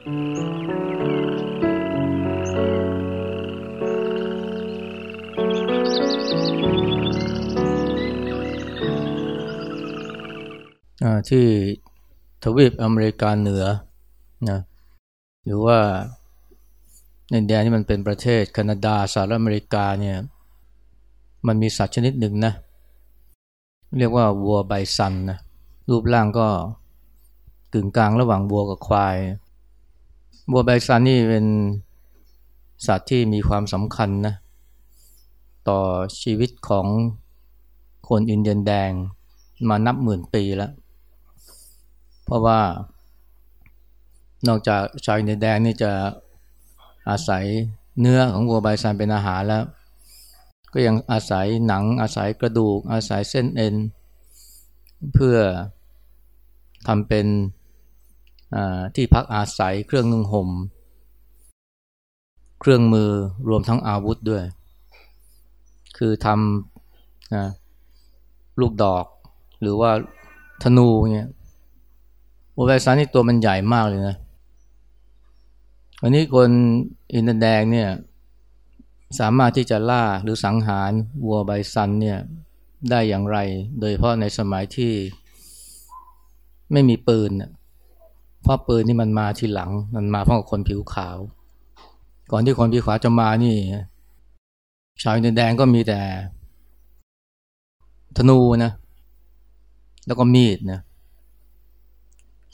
ที่ทวีปอเมริกาเหนือนะหรือว่าในแดนที่มันเป็นประเทศแคนาดาสหรัฐอเมริกาเนี่ยมันมีสัตว์ชนิดหนึ่งนะ เรียกว่าวัวไบซันนะรูปร่างก็กึ่งกลางระหว่างวัวกับควาย วัวไบซันนี่เป็นสัตว์ที่มีความสำคัญนะต่อชีวิตของคนอินเดียนแดงมานับหมื่นปีแล้ว เพราะว่านอกจากชาวอินเดียนแดงนี่จะอาศัยเนื้อของวัวไบซันเป็นอาหารแล้ว ก็ยังอาศัยหนังอาศัยกระดูก อาศัยเส้นเอ็น เพื่อทำเป็น ที่พักอาศัยเครื่องนุ่งห่มเครื่องมือรวมทั้งอาวุธด้วย คือทำลูกดอก หรือว่าธนูเนี่ยโอไบซันนี่ตัวมันใหญ่มากเลยนะวันนี้คนอินเดียแดงเนี่ยสามารถที่จะล่าหรือสังหารวัวไบซันเนี่ยได้อย่างไร โดยเฉพาะในสมัยที่ไม่มีปืน เพราะปืนนี่มันมาทีหลัง มันมาเพราะคนผิวขาว ก่อนที่คนผิวขาวจะมานี่ ชาวอินเดียแดงก็มีแต่ ธนูนะ แล้วก็มีดนะ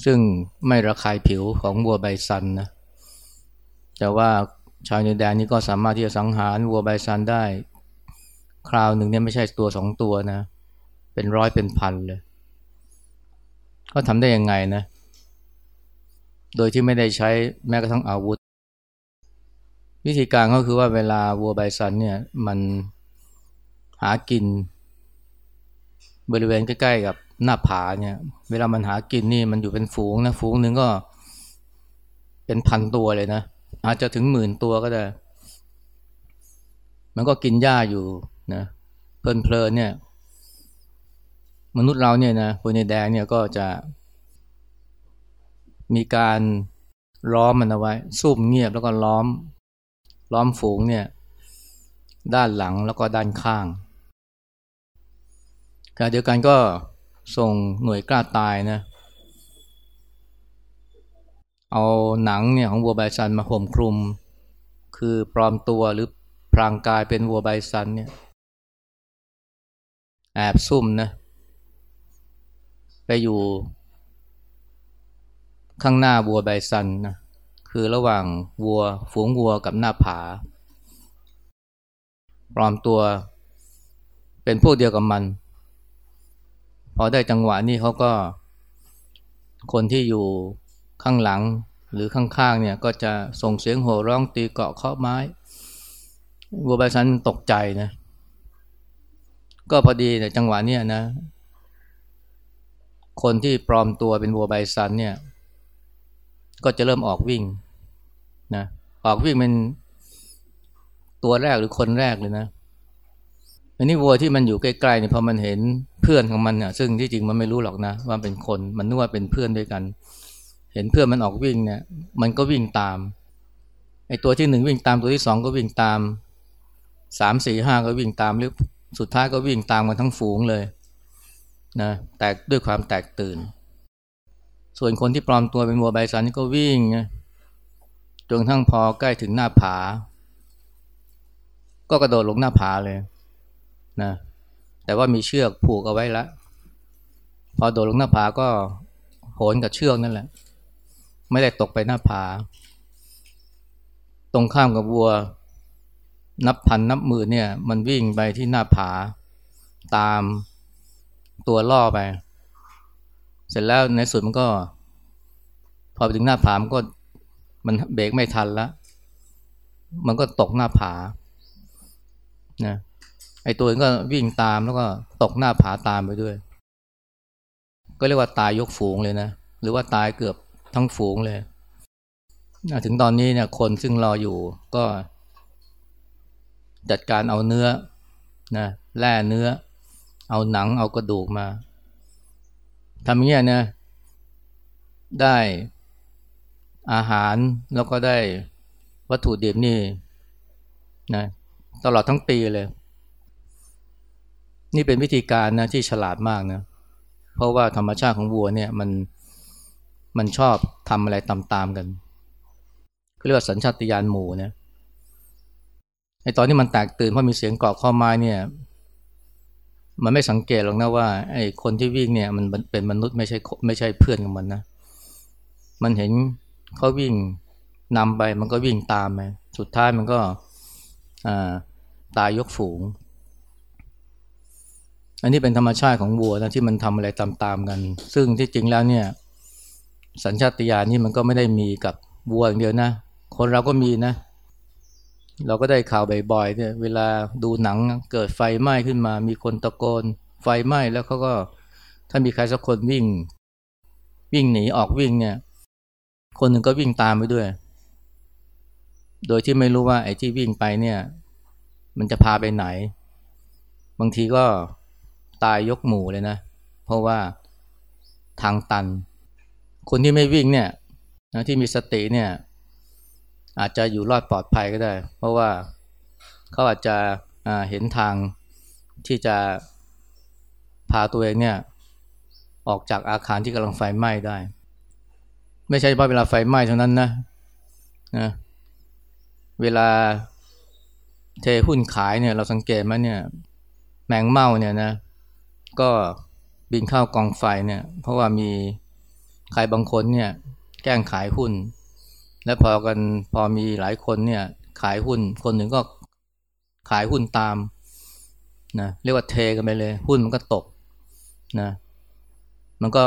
ซึ่งไม่ระคายผิวของวัวไบซันนะ แต่ว่าชาวเนแดนนี้ก็สามารถที่จะสังหารวัวไบซันได้ คราวหนึ่งเนี่ยไม่ใช่ตัวสองตัวนะ เป็นร้อยเป็นพันเลย ก็ทำได้ยังไงนะ โดยที่ไม่ได้ใช้แม้กระทั่งอาวุธ วิธีการก็คือว่าเวลาวัวไบซันเนี่ยมันหากิน บริเวณใกล้ๆกับหน้าผาเนี่ยเวลามันหากินนี่มันอยู่เป็นฝูงนะฝูงหนึ่งก็เป็นพันตัวเลยนะ อาจจะถึงหมื่นตัวก็ได้ มันก็กินหญ้าอยู่นะเพลินๆเนี่ย มนุษย์เราเนี่ยนะคนในแดงเนี่ยก็จะ มีการล้อมมันเอาไว้ซุ่มเงียบแล้วก็ล้อม ล้อมฝูงเนี่ยด้านหลังแล้วก็ด้านข้างขณะเดียวกันก็ส่งหน่วยกล้าตายนะเอาหนังเนี่ยของวัวไบซันมาห่มคลุม คือปลอมตัวหรือพรางกายเป็นวัวไบซันเนี่ยแอบซุ่มนะไปอยู่ ข้างหน้าวัวไบซันนะคือระหว่างวัวฝูงวัวกับหน้าผา ปลอมตัวเป็นพวกเดียวกับมัน พอได้จังหวะนี้เขาก็ คนที่อยู่ข้างหลังหรือข้างๆเนี่ยก็จะส่งเสียงโห่ร้องตีเกาะเคาะไม้ วัวใบซันตกใจนะก็พอดีแต่จังหวะเนี้ยนะ คนที่ปลอมตัวเป็นวัวใบซันเนี่ย ก็จะเริ่มออกวิ่งนะออกวิ่งเป็นตัวแรกหรือคนแรกเลยนะอันนี้วัวที่มันอยู่ใกล้ๆเนี่ยพอมันเห็นเพื่อนของมันเนี่ยซึ่งที่จริงมันไม่รู้หรอกนะ ว่าเป็นคนมันนึกว่าเป็นเพื่อนด้วยกัน เห็นเพื่อนมันออกวิ่งเนี่ย มันก็วิ่งตามไอ้ตัวที่หนึ่งวิ่งตามตัวที่สองก็วิ่งตามสามสี่ห้าก็วิ่งตามหรือสุดท้ายก็วิ่งตามกันทั้งฝูงเลยนะแตกด้วยความแตกตื่น ส่วนคนที่ปลอมตัวเป็นวัวใบสันนี่ก็วิ่งจนทั้งพอใกล้ถึงหน้าผา ก็กระโดดลงหน้าผาเลยนะแต่ว่ามีเชือกผูกเอาไว้แล้วพอโดดลงหน้าผาก็โหนกับเชือกนั่นแหละ ไม่ได้ตกไปหน้าผา ตรงข้ามกับวัว นับพันนับหมื่นเนี่ย มันวิ่งไปที่หน้าผา ตามตัวล่อไป เสร็จแล้วในสุดมันก็ พอไปถึงหน้าผามันก็มันเบรกไม่ทันแล้ว มันก็ตกหน้าผานะไอตัวก็วิ่งตามแล้วก็ตกหน้าผาตามไปด้วย ก็เรียกว่าตายยกฝูงเลยนะ หรือว่าตายเกือบทั้งฝูงเลยถึงตอนนี้เนี่ยคนซึ่งรออยู่ก็ จัดการเอาเนื้อนะแล่เนื้อ เอาหนังเอากระดูกมา ทำอย่างเงี้ยนะได้อาหารแล้วก็ได้วัตถุดิบนี่นะตลอดทั้งปีเลย นี่เป็นวิธีการนะที่ฉลาดมากนะเพราะว่าธรรมชาติของวัวเนี่ยมันมันชอบทำอะไรตามๆกันเรียกว่าสัญชาตญาณหมูนะไอตอนที่มันแตกตื่นเพราะมีเสียงเกาะข้อไม้เนี่ย มันไม่สังเกตหรอกนะว่าไอ้คนที่วิ่งเนี่ยมันเป็นมนุษย์ไม่ใช่ไม่ใช่เพื่อนของมันนะ มันเห็นเขาวิ่งนำไปมันก็วิ่งตามไปสุดท้ายมันก็ตายยกฝูง อันนี้เป็นธรรมชาติของวัวนะที่มันทำอะไรตามๆกัน ซึ่งที่จริงแล้วเนี่ย สัญชาตญาณนี่มันก็ไม่ได้มีกับวัวอย่างเดียวนะ คนเราก็มีนะ เราก็ได้ข่าวบ่อยๆเนี่ยเวลาดูหนังเกิดไฟไหม้ขึ้นมา มีคนตะโกน ไฟไหม้แล้วเขาก็ถ้ามีใครสักคนวิ่ง วิ่งหนีออกวิ่งเนี่ย คนหนึ่งก็วิ่งตามไปด้วย โดยที่ไม่รู้ว่าไอ้ที่วิ่งไปเนี่ย มันจะพาไปไหน บางทีก็ตายยกหมู่เลยนะ เพราะว่าทางตัน คนที่ไม่วิ่งเนี่ยที่มีสติเนี่ย อาจจะอยู่รอดปลอดภัยก็ได้ เพราะว่าเขาอาจจะเห็นทางที่จะพาตัวเองเนี่ยออกจากอาคารที่กำลังไฟไหม้ได้ ไม่ใช่เฉพาะเวลาไฟไหม้เท่านั้นนะนะเวลาเทหุ้นขายเนี่ยเราสังเกตไหมเนี่ยแมงเม่าเนี่ยนะ ก็บินเข้ากองไฟเนี่ย เพราะว่ามีใครบางคนเนี่ย แกล้งขายหุ้น และพอกันพอมีหลายคนเนี่ยขายหุ้นคนหนึ่งก็ขายหุ้นตามนะเรียกว่าเทกันไปเลย หุ้นมันก็ตกนะมันก็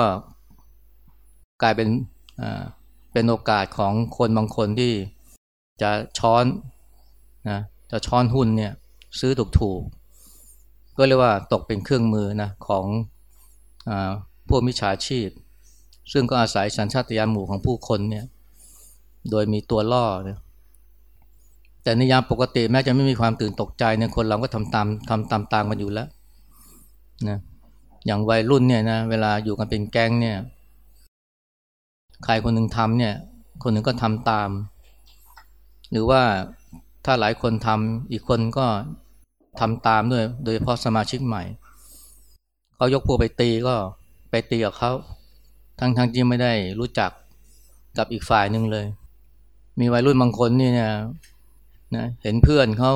กลายเป็นอ่าเป็นโอกาสของคนบางคนที่จะช้อนนะจะช้อนหุ้นเนี่ยซื้อถูกๆก็เรียกว่าตกเป็นเครื่องมือนะของอพวกมิจฉาชีพ ซึ่งก็อาศัยสัญชาตญาณหมู่ของผู้คนเนี่ย โดยมีตัวล่อเนี่ยแต่ในยามปกติแม้จะไม่มีความตื่นตกใจเนี่ยคนเราก็ทำตามทำตามตามกันอยู่แล้วนะอย่างวัยรุ่นเนี่ยนะเวลาอยู่กันเป็นแก๊งเนี่ยใครคนหนึ่งทำเนี่ย คนหนึ่งก็ทำตาม หรือว่าถ้าหลายคนทำอีกคนก็ทำตามด้วย โดยเฉพาะสมาชิกใหม่เขายกพวกไปตีก็ไปตีกับเขาทั้งทั้งที่ไม่ได้รู้จักกับอีกฝ่ายหนึ่งเลย มีวัยรุ่นบางคนนี่เนี่ยนะเห็นเพื่อนเขา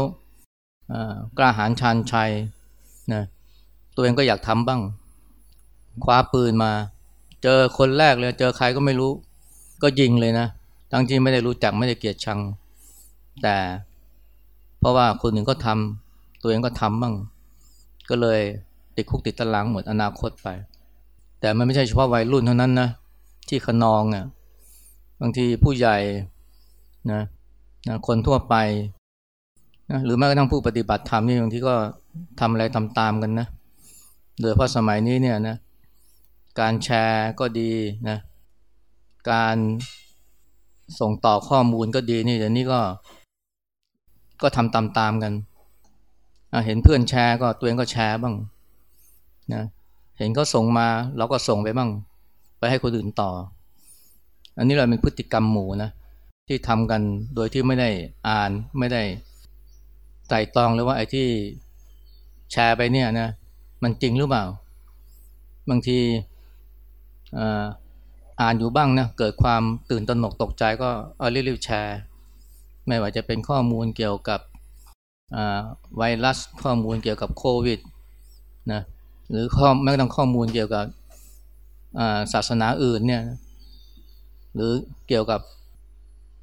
กล้าหาญชันชัยนะตัวเองก็อยากทำบ้าง คว้าปืนมา เจอคนแรกเลย เจอใครก็ไม่รู้ ก็ยิงเลยนะทั้งที่ไม่ได้รู้จักไม่ได้เกลียดชัง แต่เพราะว่าคนหนึ่งก็ทำตัวเองก็ทำบ้าง ก็เลยติดคุกติดตารางหมดอนาคตไป แต่มันไม่ใช่เฉพาะวัยรุ่นเท่านั้นนะที่ขนองอะบางทีผู้ใหญ่ นะนะคนทั่วไปนะหรือแม้กระทั่งผู้ปฏิบัติธรรมนี่บางทีก็ทำอะไรตามๆกันนะโดยเฉพาะสมัยนี้เนี่ยนะการแชร์ก็ดีนะการส่งต่อข้อมูลก็ดีนี่เดี๋ยวนี้ก็ ก็ทำตามๆกันเห็นเพื่อนแชร์ก็ตัวเองก็แชร์บ้างนะเห็นเขาส่งมาเราก็ส่งไปบ้าง ไปให้คนอื่นต่อ อันนี้เราเป็นพฤติกรรมหมู่นะ ที่ทำกันโดยที่ไม่ได้อ่านไม่ได้ไต่ตองเลยว่าไอ้ที่แชร์ไปเนี่ยนะมันจริงหรือเปล่า บางทีอ่านอยู่บ้างนะเกิดความตื่นตระหนกตกใจก็เอารีบๆแชร์ ไม่ว่าจะเป็นข้อมูลเกี่ยวกับไวรัสข้อมูลเกี่ยวกับโควิดนะหรือข้อแม้กระทั่งข้อมูลเกี่ยวกับศาสนาอื่นเนี่ยหรือเกี่ยวกับ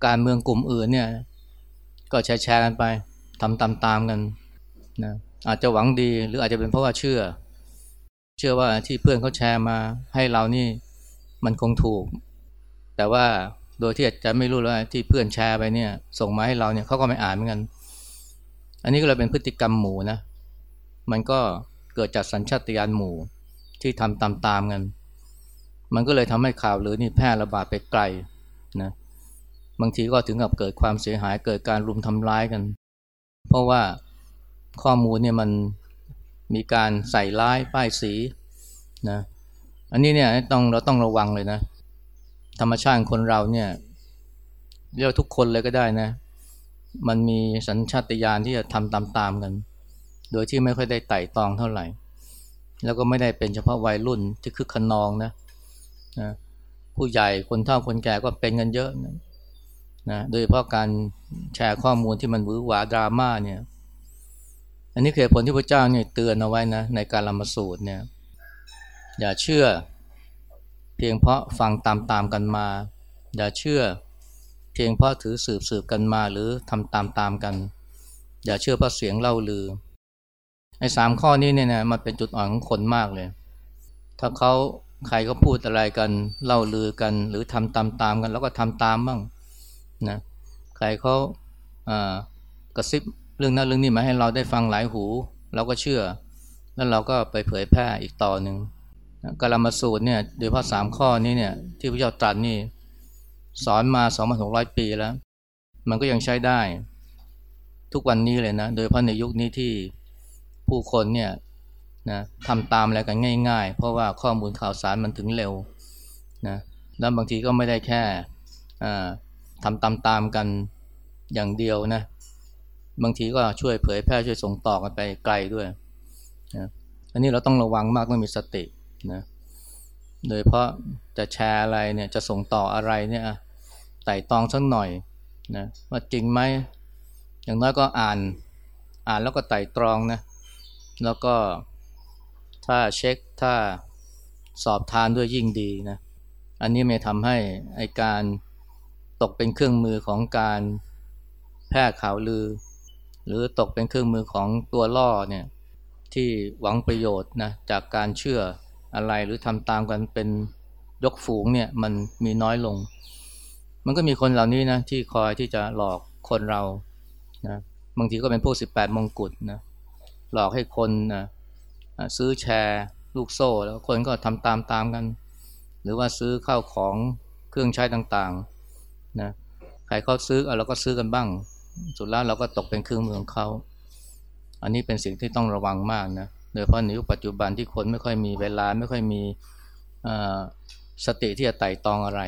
การเมืองกลุ่มอื่นเนี่ย ก็แชร์แชร์กันไปทำตามตามกันนะอาจจะหวังดีหรืออาจจะเป็นเพราะว่าเชื่อ เชื่อว่าที่เพื่อนเขาแชร์มาให้เรานี่มันคงถูก แต่ว่าโดยที่อาจจะไม่รู้เลยที่เพื่อนแชร์ไปเนี่ย ส่งมาให้เราเนี่ยเขาก็ไม่อ่านเหมือนกัน อันนี้ก็เลยเป็นพฤติกรรมหมู่นะ มันก็เกิดจากสัญชาตญาณหมู่ที่ทำตามๆกัน มันก็เลยทำให้ข่าวหรือนี่แพร่ระบาดไปไกล บางทีก็ถึงกับเกิดความเสียหายเกิดการรุมทำร้ายกัน เพราะว่าข้อมูลเนี่ยมันมีการใส่ร้ายป้ายสีนะอันนี้เนี่ยต้องเราต้องระวังเลยนะ ธรรมชาติคนเราเนี่ยเรียกทุกคนเลยก็ได้นะ มันมีสัญชาตญาณที่จะทำตามๆกัน โดยที่ไม่ค่อยได้ไต่ตองเท่าไหร่ แล้วก็ไม่ได้เป็นเฉพาะวัยรุ่นที่คึกขนองนะนะผู้ใหญ่คนเฒ่าคนแก่ก็เป็นกันเยอะนะ นะโดยเฉพาะการแชร์ข้อมูลที่มันหวือหวาดราม่าเนี่ย อันนี้คือผลที่พระเจ้าเนี่ยเตือนเอาไว้นะในการละมสูตรเนี่ย อย่าเชื่อ เพียงเพราะฟังตามๆกันมา อย่าเชื่อ เพียงเพราะถือสืบสืบกันมาหรือทำตามตามกัน อย่าเชื่อเพราะเสียงเล่าลือไอ้สามข้อนี้เนี่ยนะมันเป็นจุดอ่อนของคนมากเลย ถ้าเขาใครก็พูดอะไรกันเล่าลือกัน หรือทำตามตามกัน แล้วก็ทำตามบ้าง นะใครเขาากระซิบเรื่องนั้นเรื่องนี้มาให้เราได้ฟังหลายหู เราก็เชื่อ แล้วเราก็ไปเผยแพร่อีกต่อหนึ่งกาลามาสูตรเนี่ยโดยเฉพาะสามข้อนี้เนี่ยที่พระเจ้าตรัสนี่สอนมา 2,600 ปีแล้ว มันก็ยังใช้ได้ ทุกวันนี้เลยนะ โดยเฉพาะในยุคนี้ที่ผู้คนเนี่ยนะทำตามอะไรกันง่าย ๆ เพราะว่าข้อมูลข่าวสารมันถึงเร็วนะแล้วบางทีก็ไม่ได้แค่ ทำตามๆกันอย่างเดียวนะ บางทีก็ช่วยเผยแพร่ช่วยส่งต่อกันไปไกลด้วยนะอันนี้เราต้องระวังมากต้องมีสตินะโดยเพราะจะแชร์อะไรเนี่ยจะส่งต่ออะไรเนี่ยไต่ตองสักหน่อยนะว่าจริงไหมอย่างน้อยก็อ่านอ่านแล้วก็ไต่ตรองนะแล้วก็ถ้าเช็คถ้าสอบทานด้วยยิ่งดีนะอันนี้ไม่ทำให้ไอการ ตกเป็นเครื่องมือของการแพร่ข่าวลือ หรือตกเป็นเครื่องมือของตัวล่อเนี่ยที่หวังประโยชน์นะจากการเชื่ออะไรหรือทำตามกันเป็นยกฝูงเนี่ยมันมีน้อยลง มันก็มีคนเหล่านี้นะที่คอยที่จะหลอกคนเรานะบางทีก็เป็นพวก 18 มงกุฎนะหลอกให้คนนะซื้อแชร์ลูกโซ่ แล้วคนก็ทำตามตามกัน หรือว่าซื้อข้าวของเครื่องใช้ต่างๆ นะใครเขาซื้อเราก็ซื้อกันบ้าง สุดแล้วเราก็ตกเป็นเครื่องมือของเขา อันนี้เป็นสิ่งที่ต้องระวังมากนะโดยเฉพาะในยุคปัจจุบันที่คนไม่ค่อยมีเวลาไม่ค่อยมีสติที่จะไต่ตองอะไร